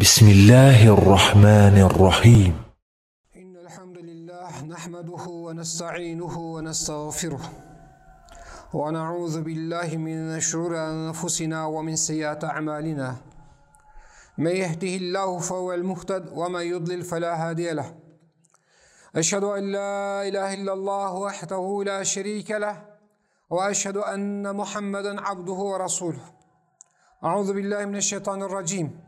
بسم الله الرحمن الرحيم إن الحمد لله نحمده ونستعينه ونستغفره ونعوذ بالله من شرور أنفسنا ومن سيئات أعمالنا من يهده الله فهو المهتد ومن يضلل فلا هادي له أشهد أن لا إله إلا الله وحده لا شريك له وأشهد أن محمدا عبده ورسوله أعوذ بالله من الشيطان الرجيم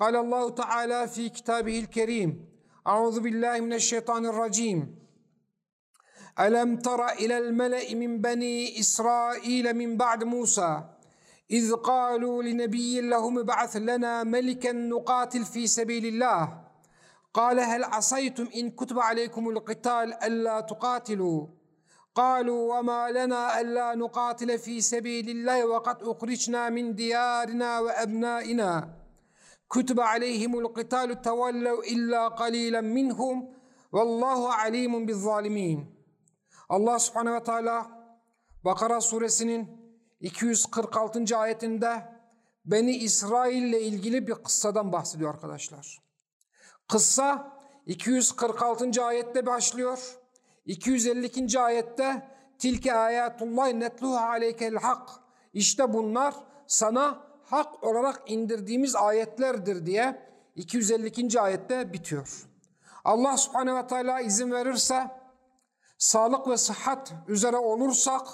قال الله تعالى في كتابه الكريم أعوذ بالله من الشيطان الرجيم. ألم تر إلى الملأ من بني إسرائيل من بعد موسى؟ إذ قالوا لنبي لهم ابعث لنا ملكا نقاتل في سبيل الله. قال هل عصيتم إن كتب عليكم القتال ألا تقاتلوا؟ قالوا وما لنا ألا نقاتل في سبيل الله وقد أخرجنا من ديارنا وأبنائنا. kutibe aleyhimul qitalu tevellev illa qalilen minhum vallahu alimun biz zalimin. Allah subhanehu ve teala Bakara suresinin 246. ayetinde Beni İsrail ile ilgili bir kıssadan bahsediyor arkadaşlar. Kıssa 246. ayette başlıyor. 252. ayette tilke ayatullah netluha aleykel hak. İşte bunlar sana hak olarak indirdiğimiz ayetlerdir diye 252. ayette bitiyor. Allah subhanehu ve teala izin verirse sağlık ve sıhhat üzere olursak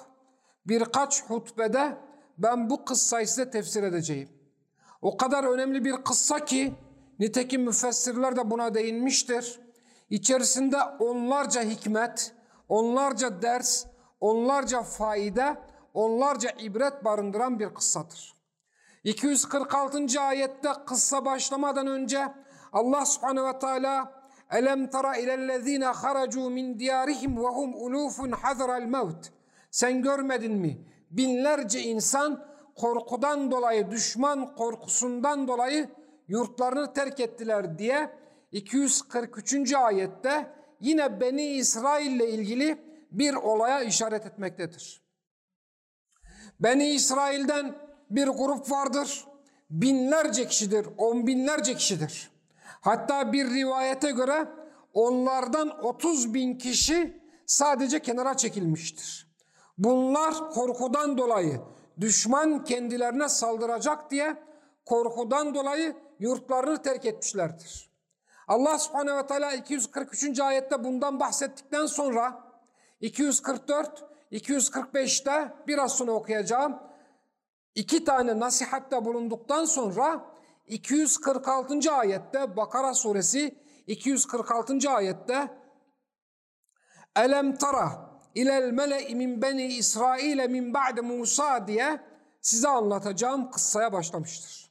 birkaç hutbede ben bu kıssayı size tefsir edeceğim. O kadar önemli bir kıssa ki nitekim müfessirler de buna değinmiştir. İçerisinde onlarca hikmet, onlarca ders, onlarca faide, onlarca ibret barındıran bir kıssadır. 246. ayette kıssa başlamadan önce Allah subhanehu ve teala Elem tara ilellezine haracu min diyarihim ve hum ulufun hazral mevt. Sen görmedin mi? Binlerce insan korkudan dolayı, düşman korkusundan dolayı yurtlarını terk ettiler diye 243. ayette yine Beni İsrail ile ilgili bir olaya işaret etmektedir. Beni İsrail'den bir grup vardır. Binlerce kişidir, on binlerce kişidir. Hatta bir rivayete göre onlardan 30 bin kişi sadece kenara çekilmiştir. Bunlar korkudan dolayı düşman kendilerine saldıracak diye korkudan dolayı yurtlarını terk etmişlerdir. Allah subhanehu ve teala 243. ayette bundan bahsettikten sonra 244, 245'te biraz sonra okuyacağım iki tane nasihatte bulunduktan sonra 246. ayette Bakara suresi 246. ayette Elem tara ilel mele'i min beni İsrail'e min ba'de Musa diye size anlatacağım kıssaya başlamıştır.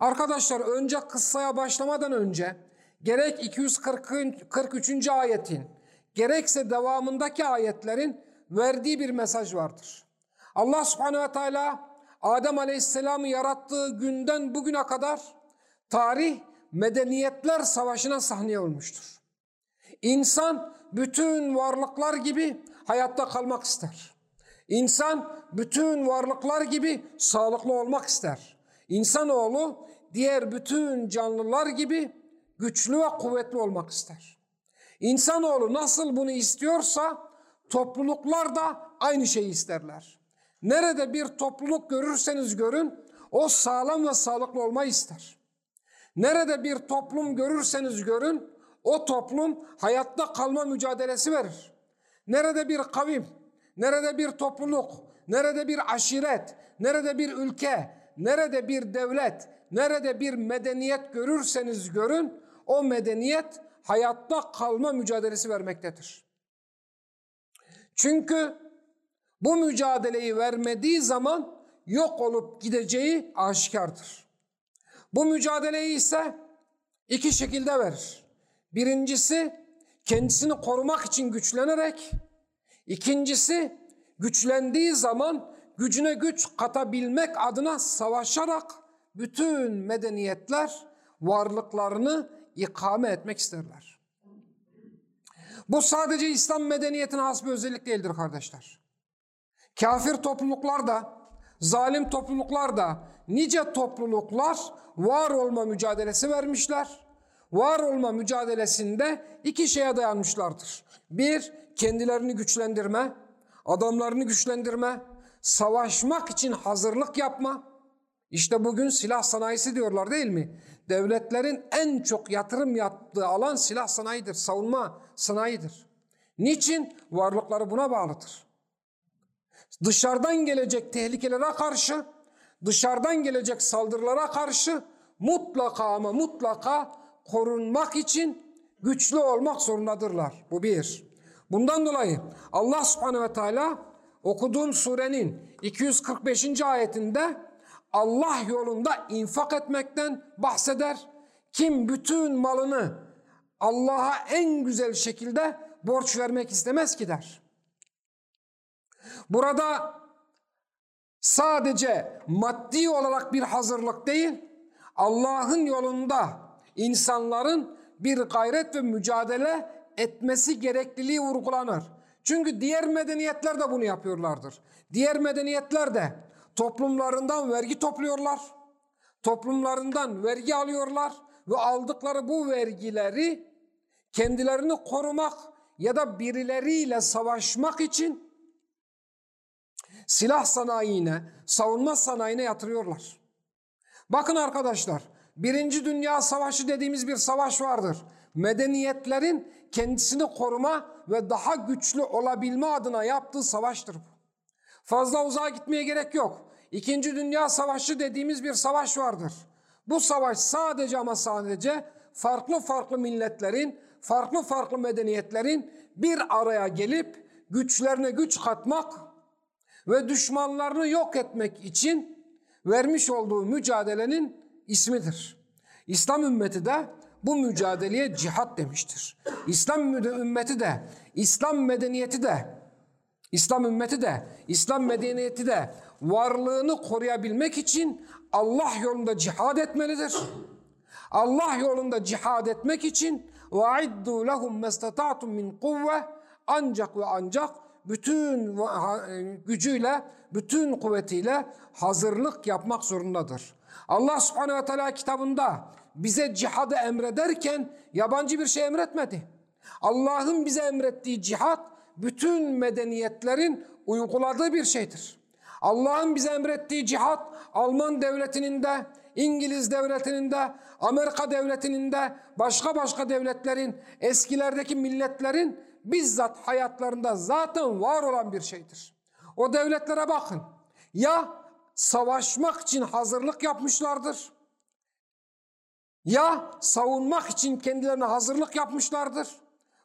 Arkadaşlar önce kıssaya başlamadan önce gerek 243. ayetin gerekse devamındaki ayetlerin verdiği bir mesaj vardır. Allah subhanehu ve teala Adem Aleyhisselam'ı yarattığı günden bugüne kadar tarih medeniyetler savaşına sahne olmuştur. İnsan bütün varlıklar gibi hayatta kalmak ister. İnsan bütün varlıklar gibi sağlıklı olmak ister. İnsanoğlu diğer bütün canlılar gibi güçlü ve kuvvetli olmak ister. İnsanoğlu nasıl bunu istiyorsa topluluklar da aynı şeyi isterler. Nerede bir topluluk görürseniz görün o sağlam ve sağlıklı olmayı ister. Nerede bir toplum görürseniz görün o toplum hayatta kalma mücadelesi verir. Nerede bir kavim, nerede bir topluluk, nerede bir aşiret, nerede bir ülke, nerede bir devlet, nerede bir medeniyet görürseniz görün, o medeniyet hayatta kalma mücadelesi vermektedir. Çünkü bu mücadeleyi vermediği zaman yok olup gideceği aşikardır. Bu mücadeleyi ise iki şekilde verir. Birincisi kendisini korumak için güçlenerek, ikincisi güçlendiği zaman gücüne güç katabilmek adına savaşarak bütün medeniyetler varlıklarını ikame etmek isterler. Bu sadece İslam medeniyetine has bir özellik değildir kardeşler. Kafir topluluklar da, zalim topluluklar da, nice topluluklar var olma mücadelesi vermişler. Var olma mücadelesinde iki şeye dayanmışlardır. Bir, kendilerini güçlendirme, adamlarını güçlendirme, savaşmak için hazırlık yapma. İşte bugün silah sanayisi diyorlar değil mi? Devletlerin en çok yatırım yaptığı alan silah sanayidir, savunma sanayidir. Niçin? Varlıkları buna bağlıdır. Dışarıdan gelecek tehlikelere karşı, dışarıdan gelecek saldırılara karşı mutlaka ama mutlaka korunmak için güçlü olmak zorundadırlar. Bu bir. Bundan dolayı Allah subhanehu ve teala okuduğum surenin 245. ayetinde Allah yolunda infak etmekten bahseder. Kim bütün malını Allah'a en güzel şekilde borç vermek istemez ki der. Burada sadece maddi olarak bir hazırlık değil, Allah'ın yolunda insanların bir gayret ve mücadele etmesi gerekliliği vurgulanır. Çünkü diğer medeniyetler de bunu yapıyorlardır. Diğer medeniyetler de toplumlarından vergi topluyorlar. Toplumlarından vergi alıyorlar ve aldıkları bu vergileri kendilerini korumak ya da birileriyle savaşmak için silah sanayine, savunma sanayine yatırıyorlar. Bakın arkadaşlar, Birinci Dünya Savaşı dediğimiz bir savaş vardır. Medeniyetlerin kendisini koruma ve daha güçlü olabilme adına yaptığı savaştır bu. Fazla uzağa gitmeye gerek yok. İkinci Dünya Savaşı dediğimiz bir savaş vardır. Bu savaş sadece ama sadece farklı farklı milletlerin, farklı farklı medeniyetlerin bir araya gelip güçlerine güç katmak ve düşmanlarını yok etmek için vermiş olduğu mücadelenin ismidir. İslam ümmeti de bu mücadeleye cihat demiştir. İslam ümmeti de, İslam medeniyeti de, İslam ümmeti de, İslam medeniyeti de varlığını koruyabilmek için Allah yolunda cihad etmelidir. Allah yolunda cihad etmek için وَاِدُّوا لَهُمْ مَسْتَطَعْتُمْ min kuvve ancak ve ancak bütün gücüyle, bütün kuvvetiyle hazırlık yapmak zorundadır. Allah subhanehu ve teala kitabında bize cihadı emrederken yabancı bir şey emretmedi. Allah'ın bize emrettiği cihat bütün medeniyetlerin uyguladığı bir şeydir. Allah'ın bize emrettiği cihat Alman devletinin de, İngiliz devletinin de, Amerika devletinin de, başka başka devletlerin, eskilerdeki milletlerin bizzat hayatlarında zaten var olan bir şeydir. O devletlere bakın. Ya savaşmak için hazırlık yapmışlardır. Ya savunmak için kendilerine hazırlık yapmışlardır.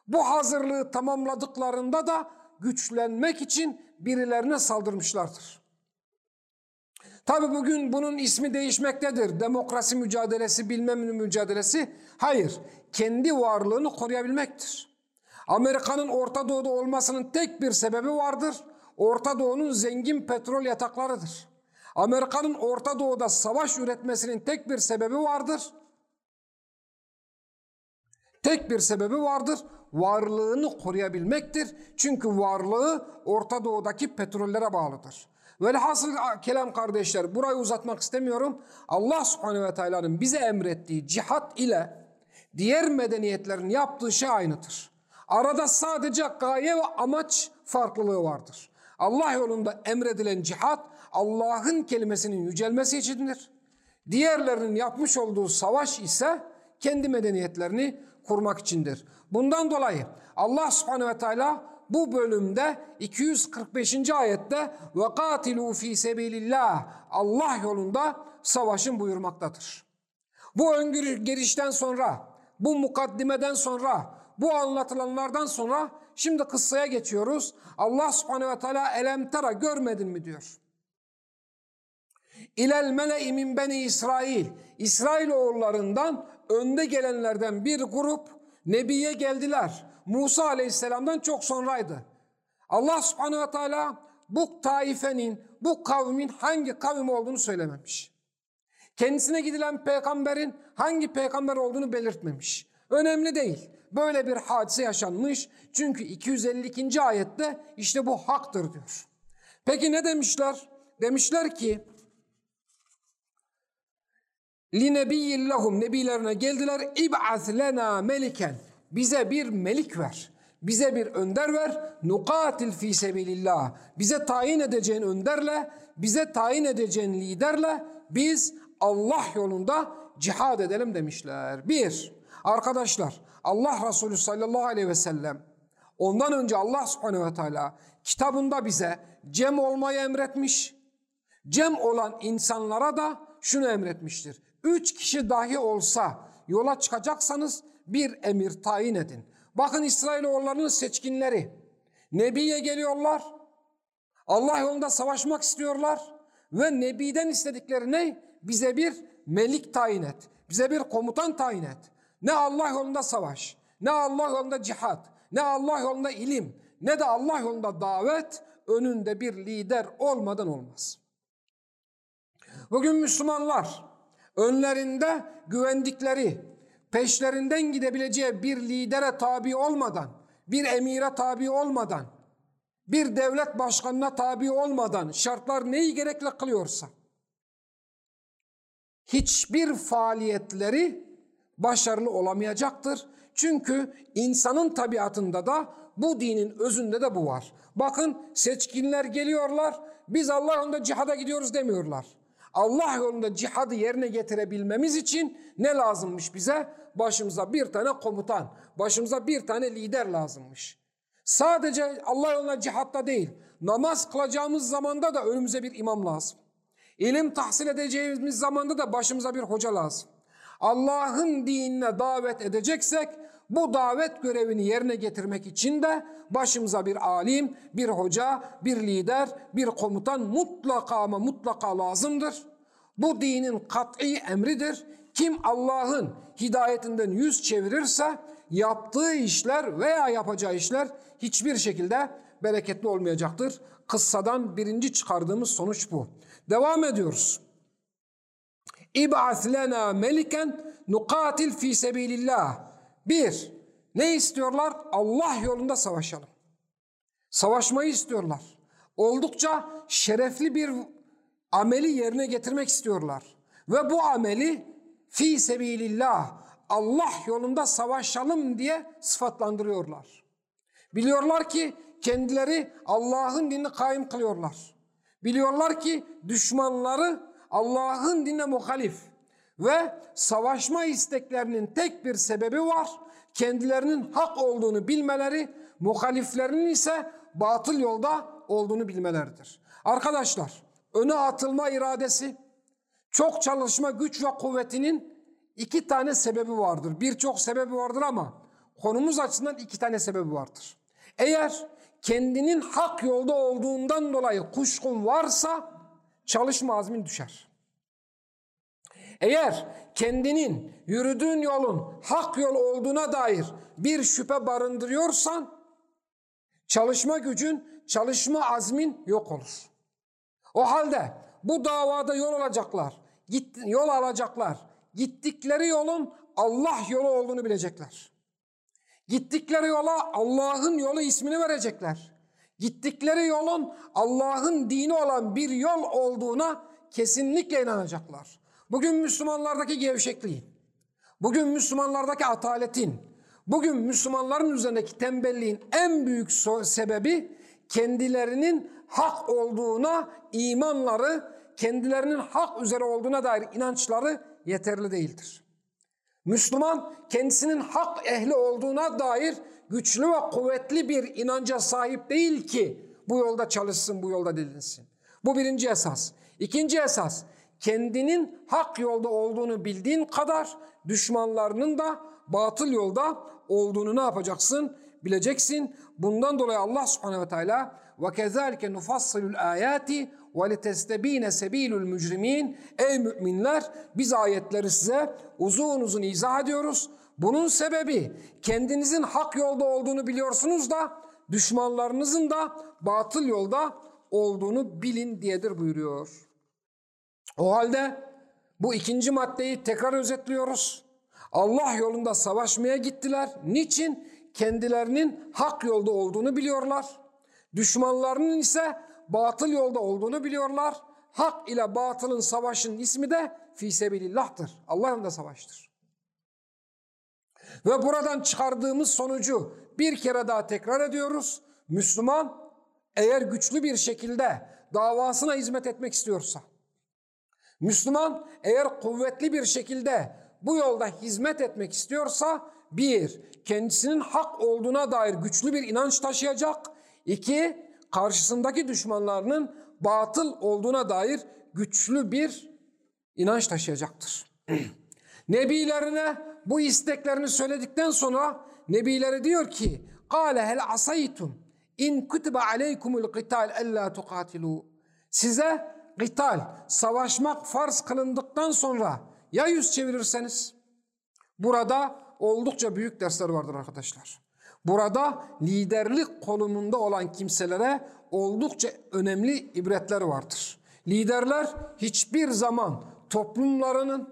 Bu hazırlığı tamamladıklarında da güçlenmek için birilerine saldırmışlardır. Tabi bugün bunun ismi değişmektedir. Demokrasi mücadelesi, bilmem mücadelesi. Hayır, kendi varlığını koruyabilmektir. Amerika'nın Orta Doğu'da olmasının tek bir sebebi vardır. Orta Doğu'nun zengin petrol yataklarıdır. Amerika'nın Orta Doğu'da savaş üretmesinin tek bir sebebi vardır. Tek bir sebebi vardır. Varlığını koruyabilmektir. Çünkü varlığı Orta Doğu'daki petrollere bağlıdır. Velhasıl kelam kardeşler burayı uzatmak istemiyorum. Allah subhanehu ve teala'nın bize emrettiği cihat ile diğer medeniyetlerin yaptığı şey aynıdır. Arada sadece gaye ve amaç farklılığı vardır. Allah yolunda emredilen cihat Allah'ın kelimesinin yücelmesi içindir. Diğerlerinin yapmış olduğu savaş ise kendi medeniyetlerini kurmak içindir. Bundan dolayı Allah subhanehu ve teala bu bölümde 245. ayette ve katilu fi sebilillah Allah yolunda savaşın buyurmaktadır. Bu öngörüşten sonra, bu mukaddimeden sonra, bu anlatılanlardan sonra şimdi kıssaya geçiyoruz. Allah subhanehu ve teala elem görmedin mi diyor. İlel mele'i min beni İsrail. İsrail oğullarından önde gelenlerden bir grup Nebi'ye geldiler. Musa aleyhisselamdan çok sonraydı. Allah subhanehu ve teala bu taifenin, bu kavmin hangi kavim olduğunu söylememiş. Kendisine gidilen peygamberin hangi peygamber olduğunu belirtmemiş. Önemli değil Böyle bir hadise yaşanmış. Çünkü 252. ayette işte bu haktır diyor. Peki ne demişler? Demişler ki لِنَبِيِّ لَهُمْ Nebilerine geldiler. اِبْعَثْ لَنَا meliken Bize bir melik ver. Bize bir önder ver. Nukatil fi sebilillah. Bize tayin edeceğin önderle, bize tayin edeceğin liderle biz Allah yolunda cihad edelim demişler. Bir, arkadaşlar Allah Resulü sallallahu aleyhi ve sellem ondan önce Allah subhanehu ve teala kitabında bize cem olmayı emretmiş. Cem olan insanlara da şunu emretmiştir. Üç kişi dahi olsa yola çıkacaksanız bir emir tayin edin. Bakın İsrailoğullarının seçkinleri. Nebi'ye geliyorlar. Allah yolunda savaşmak istiyorlar. Ve Nebi'den istedikleri ne? Bize bir melik tayin et. Bize bir komutan tayin et. Ne Allah yolunda savaş, ne Allah yolunda cihat, ne Allah yolunda ilim, ne de Allah yolunda davet önünde bir lider olmadan olmaz. Bugün Müslümanlar önlerinde güvendikleri, peşlerinden gidebileceği bir lidere tabi olmadan, bir emire tabi olmadan, bir devlet başkanına tabi olmadan şartlar neyi gerekli kılıyorsa, hiçbir faaliyetleri başarılı olamayacaktır. Çünkü insanın tabiatında da bu dinin özünde de bu var. Bakın seçkinler geliyorlar, biz Allah yolunda cihada gidiyoruz demiyorlar. Allah yolunda cihadı yerine getirebilmemiz için ne lazımmış bize? Başımıza bir tane komutan, başımıza bir tane lider lazımmış. Sadece Allah yolunda cihatta değil, namaz kılacağımız zamanda da önümüze bir imam lazım. İlim tahsil edeceğimiz zamanda da başımıza bir hoca lazım. Allah'ın dinine davet edeceksek bu davet görevini yerine getirmek için de başımıza bir alim, bir hoca, bir lider, bir komutan mutlaka ama mutlaka lazımdır. Bu dinin kat'i emridir. Kim Allah'ın hidayetinden yüz çevirirse yaptığı işler veya yapacağı işler hiçbir şekilde bereketli olmayacaktır. Kıssadan birinci çıkardığımız sonuç bu. Devam ediyoruz. İb'as lena meliken nukatil fi sebilillah. Bir, ne istiyorlar? Allah yolunda savaşalım. Savaşmayı istiyorlar. Oldukça şerefli bir ameli yerine getirmek istiyorlar. Ve bu ameli fi sebilillah Allah yolunda savaşalım diye sıfatlandırıyorlar. Biliyorlar ki kendileri Allah'ın dinini kaim kılıyorlar. Biliyorlar ki düşmanları Allah'ın dinine muhalif ve savaşma isteklerinin tek bir sebebi var. Kendilerinin hak olduğunu bilmeleri, muhaliflerinin ise batıl yolda olduğunu bilmeleridir. Arkadaşlar, öne atılma iradesi, çok çalışma güç ve kuvvetinin iki tane sebebi vardır. Birçok sebebi vardır ama konumuz açısından iki tane sebebi vardır. Eğer kendinin hak yolda olduğundan dolayı kuşkun varsa çalışma azmin düşer. Eğer kendinin yürüdüğün yolun hak yol olduğuna dair bir şüphe barındırıyorsan çalışma gücün, çalışma azmin yok olur. O halde bu davada yol alacaklar, yol alacaklar. Gittikleri yolun Allah yolu olduğunu bilecekler. Gittikleri yola Allah'ın yolu ismini verecekler. Gittikleri yolun Allah'ın dini olan bir yol olduğuna kesinlikle inanacaklar. Bugün Müslümanlardaki gevşekliğin, bugün Müslümanlardaki ataletin, bugün Müslümanların üzerindeki tembelliğin en büyük sebebi kendilerinin hak olduğuna imanları, kendilerinin hak üzere olduğuna dair inançları yeterli değildir. Müslüman kendisinin hak ehli olduğuna dair güçlü ve kuvvetli bir inanca sahip değil ki bu yolda çalışsın, bu yolda dilinsin. Bu birinci esas. İkinci esas, kendinin hak yolda olduğunu bildiğin kadar düşmanlarının da batıl yolda olduğunu ne yapacaksın? Bileceksin. Bundan dolayı Allah subhanehu ve teala ve kezalike nufassilul litestebine sebilul mücrimin Ey müminler biz ayetleri size uzun uzun izah ediyoruz. Bunun sebebi kendinizin hak yolda olduğunu biliyorsunuz da düşmanlarınızın da batıl yolda olduğunu bilin diyedir buyuruyor. O halde bu ikinci maddeyi tekrar özetliyoruz. Allah yolunda savaşmaya gittiler. Niçin? Kendilerinin hak yolda olduğunu biliyorlar. Düşmanlarının ise batıl yolda olduğunu biliyorlar. Hak ile batılın savaşın ismi de fisebilillah'tır. Allah yolunda savaştır. Ve buradan çıkardığımız sonucu bir kere daha tekrar ediyoruz. Müslüman eğer güçlü bir şekilde davasına hizmet etmek istiyorsa, Müslüman eğer kuvvetli bir şekilde bu yolda hizmet etmek istiyorsa bir, kendisinin hak olduğuna dair güçlü bir inanç taşıyacak. İki, karşısındaki düşmanlarının batıl olduğuna dair güçlü bir inanç taşıyacaktır. Nebilerine bu isteklerini söyledikten sonra Nebileri diyor ki قَالَ هَلْ عَصَيْتُمْ اِنْ كُتِبَ عَلَيْكُمُ الْقِتَالِ اَلَّا تُقَاتِلُوا Size kıtal, savaşmak farz kılındıktan sonra ya yüz çevirirseniz? Burada oldukça büyük dersler vardır arkadaşlar. Burada liderlik konumunda olan kimselere oldukça önemli ibretler vardır. Liderler hiçbir zaman toplumlarının,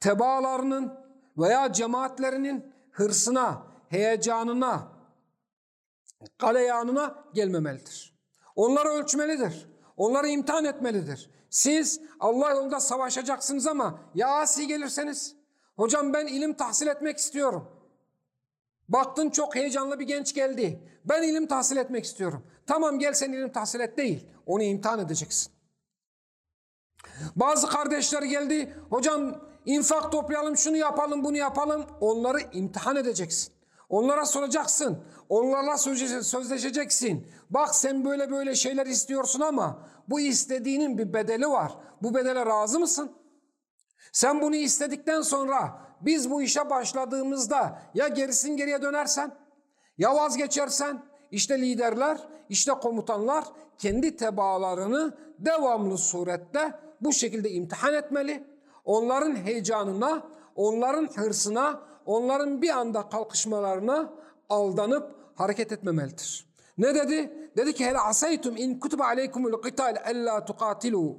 tebaalarının veya cemaatlerinin hırsına, heyecanına, galeyanına gelmemelidir. Onları ölçmelidir. Onları imtihan etmelidir. Siz Allah yolunda savaşacaksınız ama ya asi gelirseniz, hocam ben ilim tahsil etmek istiyorum. Baktın çok heyecanlı bir genç geldi. Ben ilim tahsil etmek istiyorum. Tamam gel sen ilim tahsil et değil. Onu imtihan edeceksin. Bazı kardeşler geldi. Hocam infak toplayalım şunu yapalım bunu yapalım. Onları imtihan edeceksin. Onlara soracaksın. Onlarla sözleşeceksin. Bak sen böyle böyle şeyler istiyorsun ama bu istediğinin bir bedeli var. Bu bedele razı mısın? Sen bunu istedikten sonra biz bu işe başladığımızda ya gerisin geriye dönersen ya vazgeçersen işte liderler, işte komutanlar kendi tebaalarını devamlı surette bu şekilde imtihan etmeli. Onların heyecanına, onların hırsına, onların bir anda kalkışmalarına aldanıp hareket etmemelidir. Ne dedi? Dedi ki hele asaytum in kutibe aleykumul qital ella tuqatilu.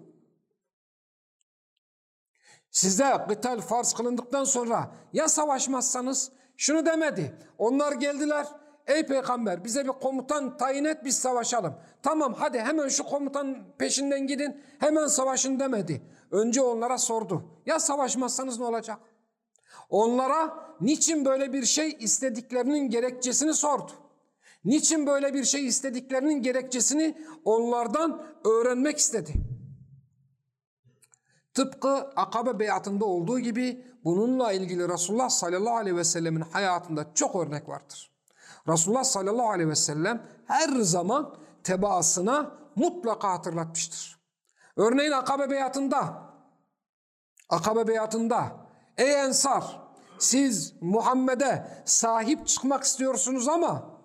Size kıtal farz kılındıktan sonra ya savaşmazsanız şunu demedi. Onlar geldiler. Ey peygamber bize bir komutan tayin et biz savaşalım. Tamam hadi hemen şu komutan peşinden gidin hemen savaşın demedi. Önce onlara sordu. Ya savaşmazsanız ne olacak? Onlara niçin böyle bir şey istediklerinin gerekçesini sordu. Niçin böyle bir şey istediklerinin gerekçesini onlardan öğrenmek istedi. Tıpkı Akabe beyatında olduğu gibi bununla ilgili Resulullah sallallahu aleyhi ve sellemin hayatında çok örnek vardır. Resulullah sallallahu aleyhi ve sellem her zaman tebaasına mutlaka hatırlatmıştır. Örneğin Akabe beyatında, Akabe beyatında ey ensar siz Muhammed'e sahip çıkmak istiyorsunuz ama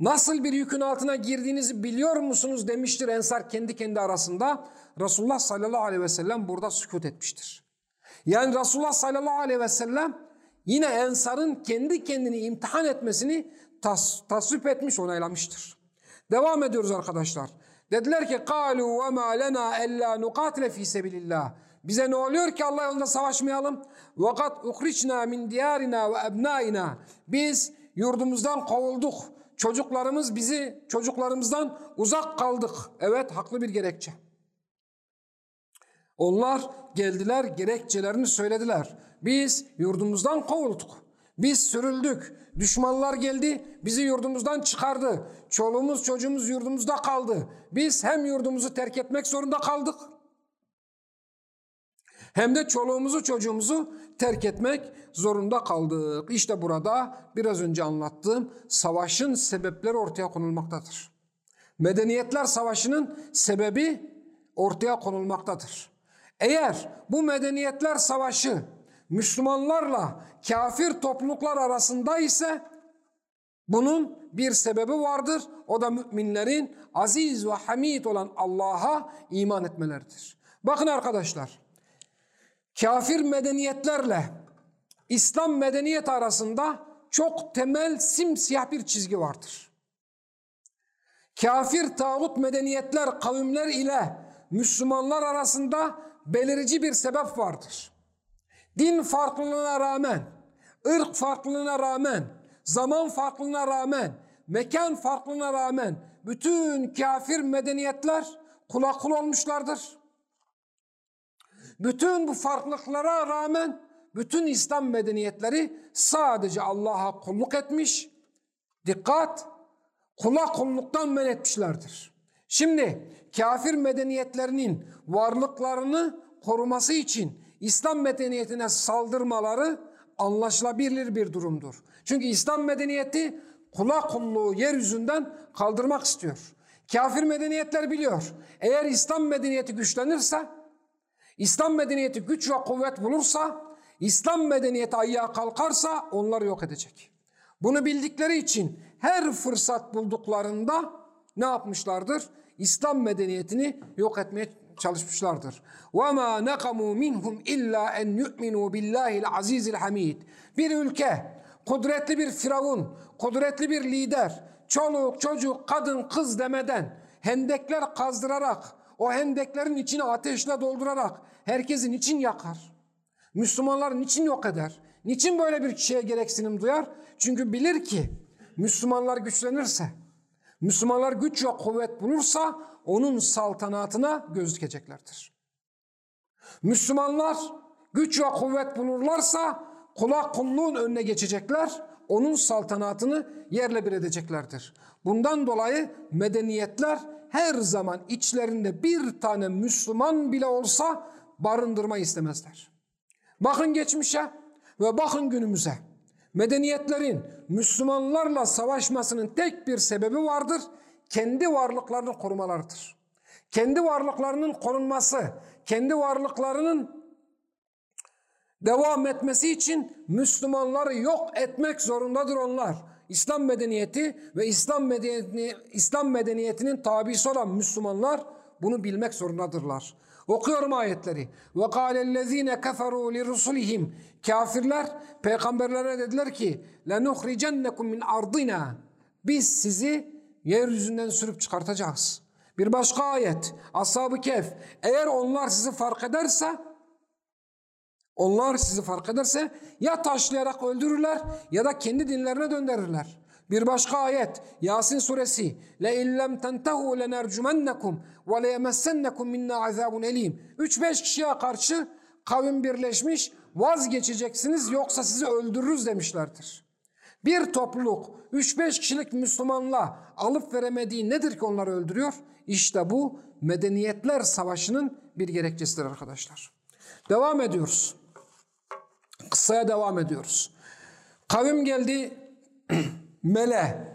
nasıl bir yükün altına girdiğinizi biliyor musunuz demiştir ensar kendi kendi arasında. Resulullah sallallahu aleyhi ve sellem burada sükut etmiştir. Yani Resulullah sallallahu aleyhi ve sellem yine ensarın kendi kendini imtihan etmesini tas tasvip etmiş, onaylamıştır. Devam ediyoruz arkadaşlar. Dediler ki قَالُوا وَمَا لَنَا اَلَّا نُقَاتِلَ ف۪ي سَبِلِ اللّٰهِ Bize ne oluyor ki Allah yolunda savaşmayalım? وَقَدْ اُخْرِجْنَا مِنْ دِيَارِنَا وَاَبْنَائِنَا Biz yurdumuzdan kovulduk. Çocuklarımız bizi, çocuklarımızdan uzak kaldık. Evet, haklı bir gerekçe. Onlar geldiler, gerekçelerini söylediler. Biz yurdumuzdan kovulduk. Biz sürüldük. Düşmanlar geldi, bizi yurdumuzdan çıkardı. Çoluğumuz çocuğumuz yurdumuzda kaldı. Biz hem yurdumuzu terk etmek zorunda kaldık. Hem de çoluğumuzu çocuğumuzu terk etmek zorunda kaldık. İşte burada biraz önce anlattığım savaşın sebepleri ortaya konulmaktadır. Medeniyetler Savaşı'nın sebebi ortaya konulmaktadır. Eğer bu medeniyetler savaşı Müslümanlarla kafir topluluklar arasında ise bunun bir sebebi vardır. O da müminlerin aziz ve hamid olan Allah'a iman etmeleridir. Bakın arkadaşlar, kafir medeniyetlerle İslam medeniyet arasında çok temel simsiyah bir çizgi vardır. Kafir tağut medeniyetler kavimler ile Müslümanlar arasında belirici bir sebep vardır. Din farklılığına rağmen, ırk farklılığına rağmen, zaman farklılığına rağmen, mekan farklılığına rağmen bütün kafir medeniyetler kula kul olmuşlardır. Bütün bu farklılıklara rağmen bütün İslam medeniyetleri sadece Allah'a kulluk etmiş, dikkat, kula kulluktan men etmişlerdir. Şimdi kafir medeniyetlerinin varlıklarını koruması için İslam medeniyetine saldırmaları anlaşılabilir bir durumdur. Çünkü İslam medeniyeti kula kulluğu yeryüzünden kaldırmak istiyor. Kafir medeniyetler biliyor. Eğer İslam medeniyeti güçlenirse, İslam medeniyeti güç ve kuvvet bulursa, İslam medeniyeti ayağa kalkarsa onları yok edecek. Bunu bildikleri için her fırsat bulduklarında ne yapmışlardır? İslam medeniyetini yok etmeye çalışmışlardır. وَمَا نَقَمُوا مِنْهُمْ اِلَّا اَنْ يُؤْمِنُوا بِاللّٰهِ الْعَز۪يزِ الْحَم۪يدِ Bir ülke, kudretli bir firavun, kudretli bir lider, çoluk, çocuk, kadın, kız demeden hendekler kazdırarak, o hendeklerin içine ateşle doldurarak herkesin için yakar. Müslümanların için yok eder. Niçin böyle bir kişiye gereksinim duyar? Çünkü bilir ki Müslümanlar güçlenirse, Müslümanlar güç ve kuvvet bulursa onun saltanatına göz dikeceklerdir. Müslümanlar güç ve kuvvet bulurlarsa kula kulluğun önüne geçecekler, onun saltanatını yerle bir edeceklerdir. Bundan dolayı medeniyetler her zaman içlerinde bir tane Müslüman bile olsa barındırma istemezler. Bakın geçmişe ve bakın günümüze. Medeniyetlerin Müslümanlarla savaşmasının tek bir sebebi vardır. Kendi varlıklarını korumalarıdır. Kendi varlıklarının korunması, kendi varlıklarının devam etmesi için Müslümanları yok etmek zorundadır onlar. İslam medeniyeti ve İslam medeniyetini, İslam medeniyetinin tabisi olan Müslümanlar bunu bilmek zorundadırlar. Okuyorum ayetleri. Ve kâlellezîne keferû li rusulihim. Kafirler peygamberlere dediler ki lenuhricennekum min ardina. Biz sizi yeryüzünden sürüp çıkartacağız. Bir başka ayet. Ashab-ı Kehf. Eğer onlar sizi fark ederse onlar sizi fark ederse ya taşlayarak öldürürler ya da kendi dinlerine döndürürler. Bir başka ayet Yasin suresi le illem tentehu lenercumennekum ve le yemessennekum minna azabun elim. 3-5 kişiye karşı kavim birleşmiş vazgeçeceksiniz yoksa sizi öldürürüz demişlerdir. Bir topluluk 3-5 kişilik Müslümanla alıp veremediği nedir ki onları öldürüyor? İşte bu medeniyetler savaşının bir gerekçesidir arkadaşlar. Devam ediyoruz. Kıssaya devam ediyoruz. Kavim geldi Mele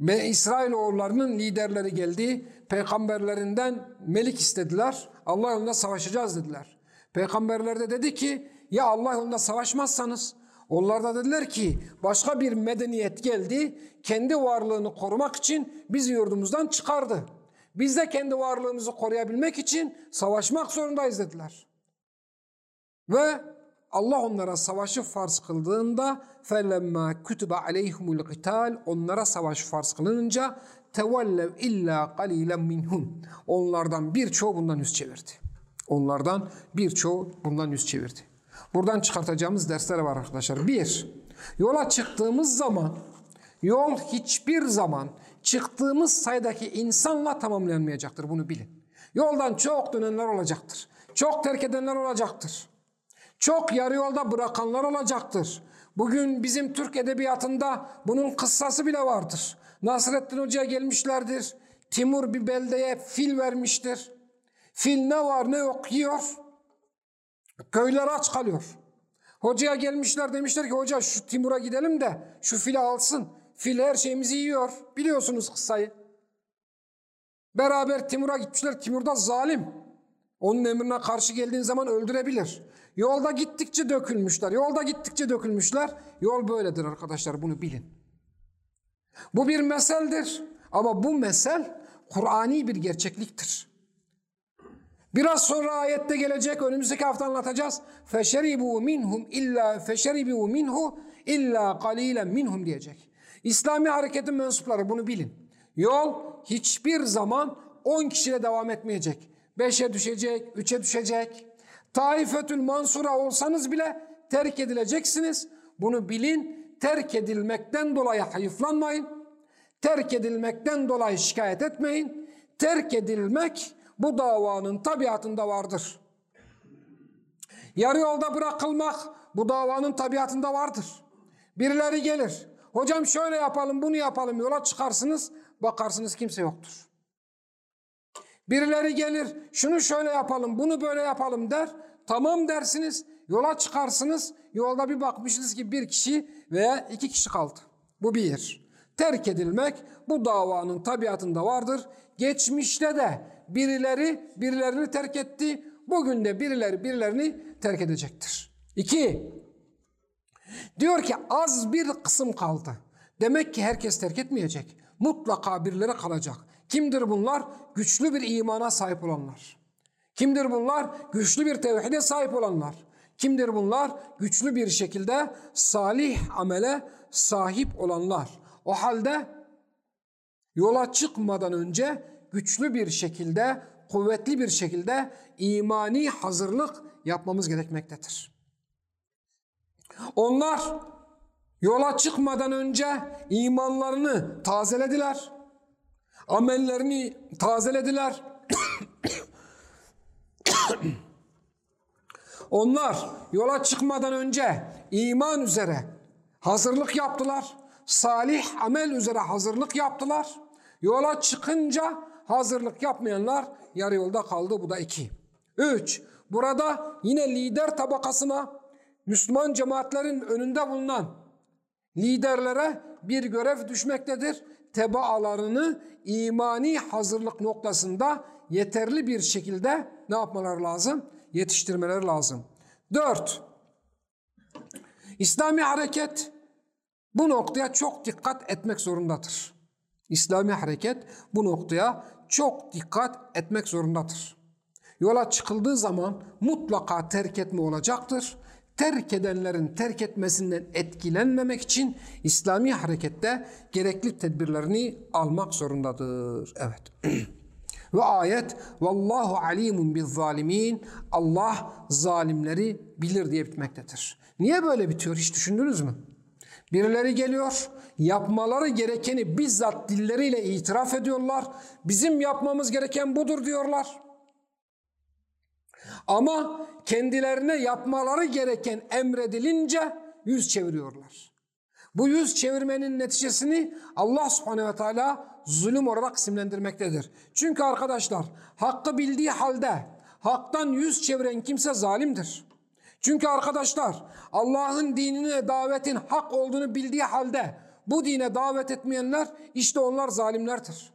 ve İsrailoğullarının liderleri geldi. Peygamberlerinden melik istediler. Allah yolunda savaşacağız dediler. Peygamberler de dedi ki ya Allah yolunda savaşmazsanız onlar da dediler ki başka bir medeniyet geldi. Kendi varlığını korumak için bizi yurdumuzdan çıkardı. Biz de kendi varlığımızı koruyabilmek için savaşmak zorundayız dediler. Ve Allah onlara savaşı farz kıldığında felemma kutiba aleyhumul qital onlara savaş farz kılınınca tevellev illa qalilan minhum onlardan birçoğu bundan yüz çevirdi. Onlardan birçoğu bundan yüz çevirdi. Buradan çıkartacağımız dersler var arkadaşlar. Bir, yola çıktığımız zaman yol hiçbir zaman çıktığımız sayıdaki insanla tamamlanmayacaktır. Bunu bilin. Yoldan çok dönenler olacaktır. Çok terk edenler olacaktır. Çok yarı yolda bırakanlar olacaktır. Bugün bizim Türk edebiyatında bunun kıssası bile vardır. Nasrettin Hoca'ya gelmişlerdir. Timur bir beldeye fil vermiştir. Fil ne var ne yok yiyor. Köyler aç kalıyor. Hocaya gelmişler demişler ki hoca şu Timur'a gidelim de şu fili alsın. Fil her şeyimizi yiyor. Biliyorsunuz kıssayı. Beraber Timur'a gitmişler. Timur da zalim. Onun emrine karşı geldiğin zaman öldürebilir. Yolda gittikçe dökülmüşler. Yolda gittikçe dökülmüşler. Yol böyledir arkadaşlar bunu bilin. Bu bir meseldir. Ama bu mesel Kur'ani bir gerçekliktir. Biraz sonra ayette gelecek önümüzdeki hafta anlatacağız. Feşeribu minhum illa feşeribu minhu illa qalilen minhum diyecek. İslami hareketin mensupları bunu bilin. Yol hiçbir zaman 10 kişiyle devam etmeyecek. 5'e düşecek, 3'e düşecek. Taifetül Mansura olsanız bile terk edileceksiniz. Bunu bilin. Terk edilmekten dolayı hayıflanmayın. Terk edilmekten dolayı şikayet etmeyin. Terk edilmek bu davanın tabiatında vardır. Yarı yolda bırakılmak bu davanın tabiatında vardır. Birileri gelir. Hocam şöyle yapalım bunu yapalım yola çıkarsınız bakarsınız kimse yoktur. Birileri gelir şunu şöyle yapalım bunu böyle yapalım der. Tamam dersiniz yola çıkarsınız yolda bir bakmışsınız ki bir kişi veya iki kişi kaldı. Bu bir. Terk edilmek bu davanın tabiatında vardır. Geçmişte de birileri birilerini terk etti. Bugün de birileri birilerini terk edecektir. İki, diyor ki az bir kısım kaldı. Demek ki herkes terk etmeyecek. Mutlaka birileri kalacak. Kimdir bunlar? Güçlü bir imana sahip olanlar. Kimdir bunlar? Güçlü bir tevhide sahip olanlar. Kimdir bunlar? Güçlü bir şekilde salih amele sahip olanlar. O halde yola çıkmadan önce güçlü bir şekilde, kuvvetli bir şekilde imani hazırlık yapmamız gerekmektedir. Onlar yola çıkmadan önce imanlarını tazelediler. Amellerini tazelediler. Onlar yola çıkmadan önce iman üzere hazırlık yaptılar. Salih amel üzere hazırlık yaptılar. Yola çıkınca hazırlık yapmayanlar yarı yolda kaldı. Bu da iki. Üç, burada yine lider tabakasına Müslüman cemaatlerin önünde bulunan liderlere bir görev düşmektedir. Tebaalarını imani hazırlık noktasında yeterli bir şekilde ne yapmaları lazım? Yetiştirmeleri lazım. Dört, İslami hareket bu noktaya çok dikkat etmek zorundadır. İslami hareket bu noktaya çok dikkat etmek zorundadır. Yola çıkıldığı zaman mutlaka terk etme olacaktır. Terk edenlerin terk etmesinden etkilenmemek için İslami harekette gerekli tedbirlerini almak zorundadır. Evet. Ve ayet vallahu alimun biz zalimin Allah zalimleri bilir diye bitmektedir. Niye böyle bitiyor hiç düşündünüz mü? Birileri geliyor, yapmaları gerekeni bizzat dilleriyle itiraf ediyorlar. Bizim yapmamız gereken budur diyorlar. Ama kendilerine yapmaları gereken emredilince yüz çeviriyorlar. Bu yüz çevirmenin neticesini Allah subhanehu ve teala zulüm olarak isimlendirmektedir. Çünkü arkadaşlar hakkı bildiği halde haktan yüz çeviren kimse zalimdir. Çünkü arkadaşlar Allah'ın dinine davetin hak olduğunu bildiği halde bu dine davet etmeyenler işte onlar zalimlerdir.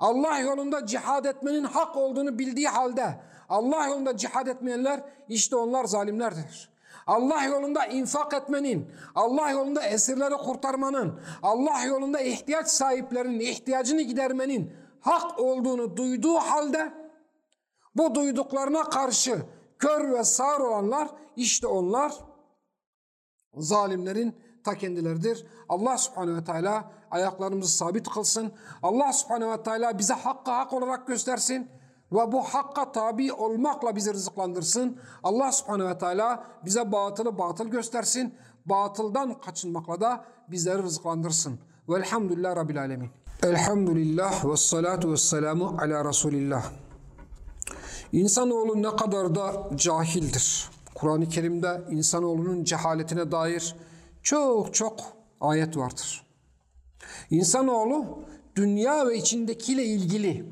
Allah yolunda cihad etmenin hak olduğunu bildiği halde Allah yolunda cihad etmeyenler işte onlar zalimlerdir. Allah yolunda infak etmenin, Allah yolunda esirleri kurtarmanın, Allah yolunda ihtiyaç sahiplerinin ihtiyacını gidermenin hak olduğunu duyduğu halde bu duyduklarına karşı kör ve sağır olanlar işte onlar zalimlerin ta kendileridir. Allah subhanehu ve teala ayaklarımızı sabit kılsın. Allah subhanehu ve teala bize hakkı hak olarak göstersin ve bu hakka tabi olmakla bizi rızıklandırsın. Allah subhanehu ve teala bize batılı batıl göstersin. Batıldan kaçınmakla da bizleri rızıklandırsın. Velhamdülillah Rabbil Alemin. Elhamdülillah ve salatu ve selamu ala Resulillah. İnsanoğlu ne kadar da cahildir. Kur'an-ı Kerim'de insanoğlunun cehaletine dair çok çok ayet vardır. İnsanoğlu dünya ve içindekiyle ilgili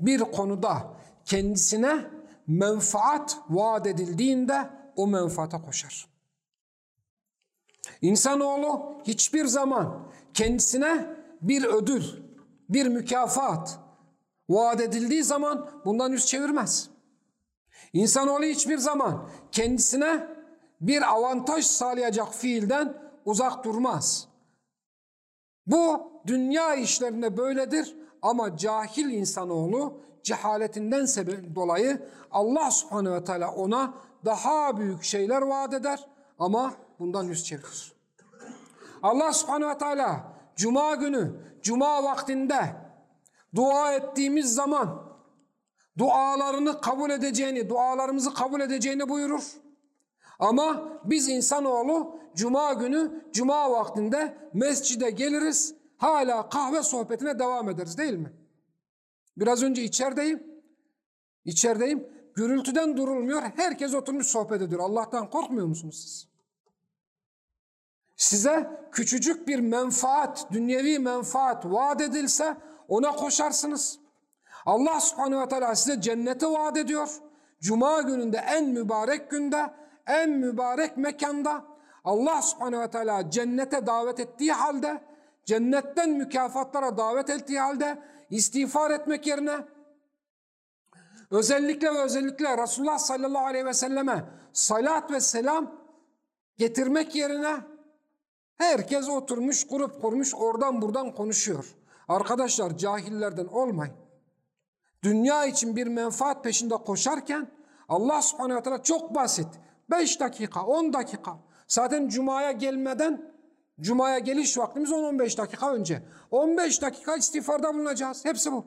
bir konuda kendisine menfaat vaat edildiğinde o menfaata koşar. İnsanoğlu hiçbir zaman kendisine bir ödül, bir mükafat vaat edildiği zaman bundan yüz çevirmez. İnsanoğlu hiçbir zaman kendisine bir avantaj sağlayacak fiilden uzak durmaz. Bu dünya işlerinde böyledir ama cahil insanoğlu cehaletinden dolayı Allah subhanehu ve teala ona daha büyük şeyler vaat eder ama bundan yüz çevirir. Allah subhanehu ve teala cuma günü, cuma vaktinde dua ettiğimiz zaman dualarını kabul edeceğini, dualarımızı kabul edeceğini buyurur. Ama biz insanoğlu cuma günü, cuma vaktinde mescide geliriz, hala kahve sohbetine devam ederiz değil mi? Biraz önce içerideyim, içerideyim, gürültüden durulmuyor, herkes oturmuş sohbet ediyor. Allah'tan korkmuyor musunuz siz? Size küçücük bir menfaat, dünyevi menfaat vaat edilse ona koşarsınız. Allah subhanehu ve teala size cenneti vaat ediyor. Cuma gününde en mübarek günde, en mübarek mekanda Allah subhanehu ve teala cennete davet ettiği halde, cennetten mükafatlara davet ettiği halde istiğfar etmek yerine özellikle ve özellikle Resulullah sallallahu aleyhi ve selleme salat ve selam getirmek yerine herkes oturmuş, grup kurmuş, oradan buradan konuşuyor. Arkadaşlar cahillerden olmayın. Dünya için bir menfaat peşinde koşarken Allah subhanehu ve teala çok basit. 5 dakika, 10 dakika. Zaten cumaya gelmeden, cumaya geliş vaktimiz 10-15 dakika önce. 15 dakika istiğfarda bulunacağız. Hepsi bu.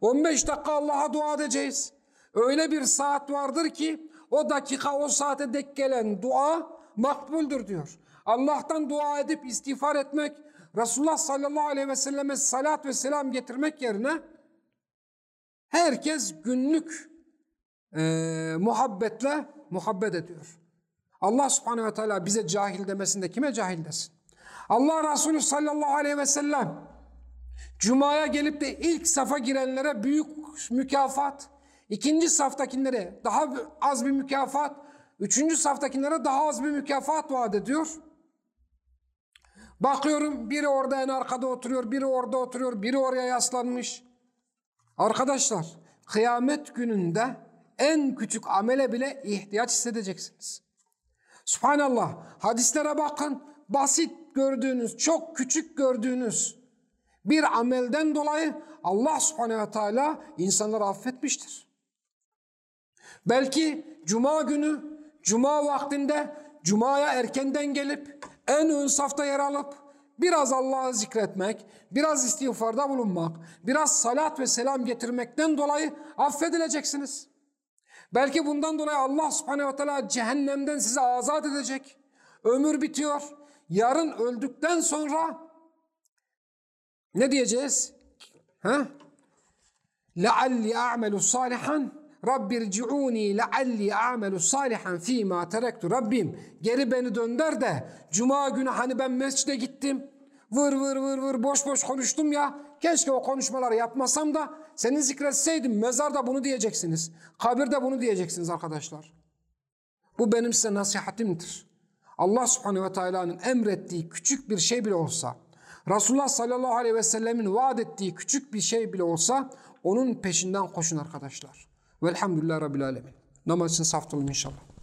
15 dakika Allah'a dua edeceğiz. Öyle bir saat vardır ki o dakika o saate dek gelen dua makbuldür diyor. Allah'tan dua edip istiğfar etmek, Resulullah sallallahu aleyhi ve selleme salat ve selam getirmek yerine herkes günlük e, muhabbetle muhabbet ediyor. Allah subhanehu ve teala bize cahil demesinde kime cahil desin? Allah Resulü sallallahu aleyhi ve sellem Cuma'ya gelip de ilk safa girenlere büyük mükafat, ikinci saftakilere daha az bir mükafat, üçüncü saftakilere daha az bir mükafat vaat ediyor. Bakıyorum biri orada en arkada oturuyor, biri orada oturuyor, biri oraya yaslanmış. Arkadaşlar kıyamet gününde en küçük amele bile ihtiyaç hissedeceksiniz. Subhanallah hadislere bakın basit gördüğünüz çok küçük gördüğünüz bir amelden dolayı Allah subhanehu ve teala insanları affetmiştir. Belki cuma günü cuma vaktinde cumaya erkenden gelip en ön safta yer alıp biraz Allah'ı zikretmek, biraz istiğfarda bulunmak, biraz salat ve selam getirmekten dolayı affedileceksiniz. Belki bundan dolayı Allah subhanehu ve teala cehennemden sizi azat edecek. Ömür bitiyor. Yarın öldükten sonra ne diyeceğiz? Ha? لَعَلِّ أَعْمَلُ صَالِحًا Rabbi rci'uni lealli a'melu salihan fîmâ terektu. Rabbim geri beni dönder de cuma günü hani ben mescide gittim. Vır vır vır vır boş boş konuştum ya. Keşke o konuşmaları yapmasam da seni zikretseydim. Mezarda bunu diyeceksiniz. Kabirde bunu diyeceksiniz arkadaşlar. Bu benim size nasihatimdir. Allah subhanehu ve teala'nın emrettiği küçük bir şey bile olsa, Resulullah sallallahu aleyhi ve sellemin vaat ettiği küçük bir şey bile olsa onun peşinden koşun arkadaşlar. Velhamdülillah Rabbil Alemin. Namaz için saf inşallah.